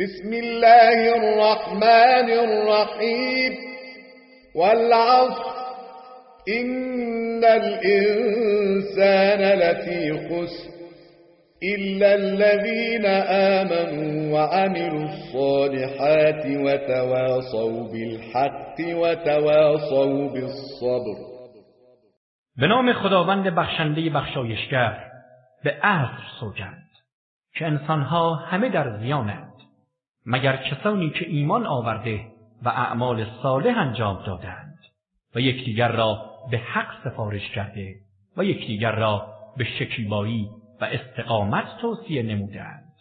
بسم الله الرحمن الرحیم والعصر. إن الإنسان لفي خسر إلا الذين آمنوا وعملوا الصالحات وتواصوا بالحق وتواصوا بالصبر. به نام خداوند بخشنده بخشایشگر به عصر سوگند که انسانها همه در زیانند. مگر کسانی که ایمان آورده و اعمال صالح انجام دادند و یکدیگر را به حق سفارش کرده و یکدیگر را به شکیبایی و استقامت توصیه نمودند.